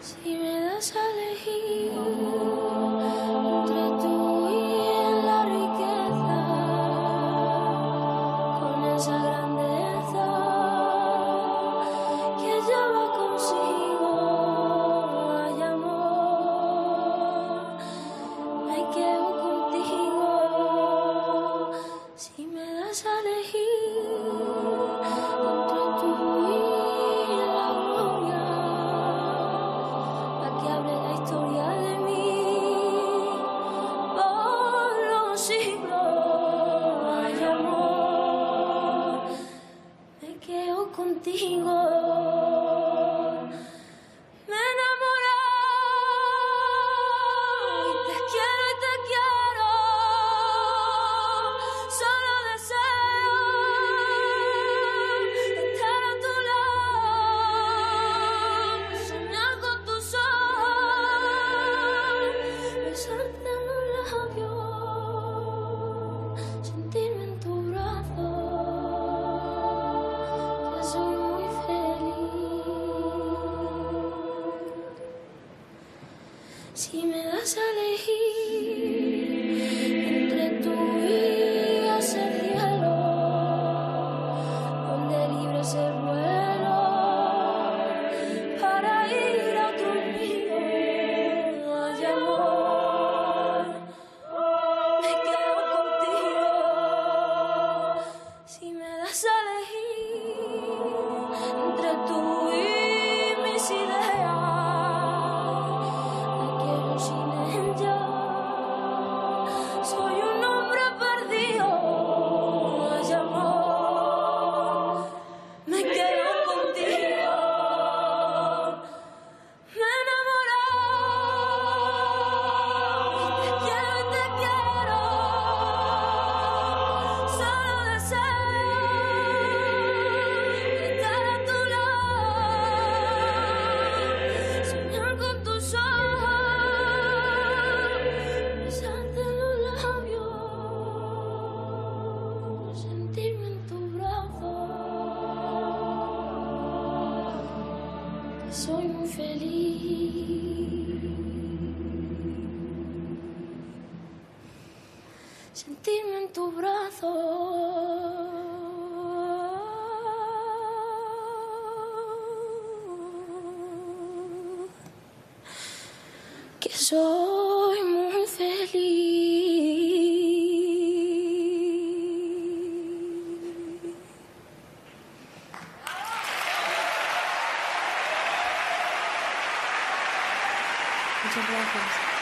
Si me das a elegir entre tú y la riqueza, con esa grandeza que lleva consigo hay amor, me quedo contigo. Si me das a elegir. victoria. Si me das a elegir entre tú soy muy feliz. Sentirme en tu brazo. Que soy. interventions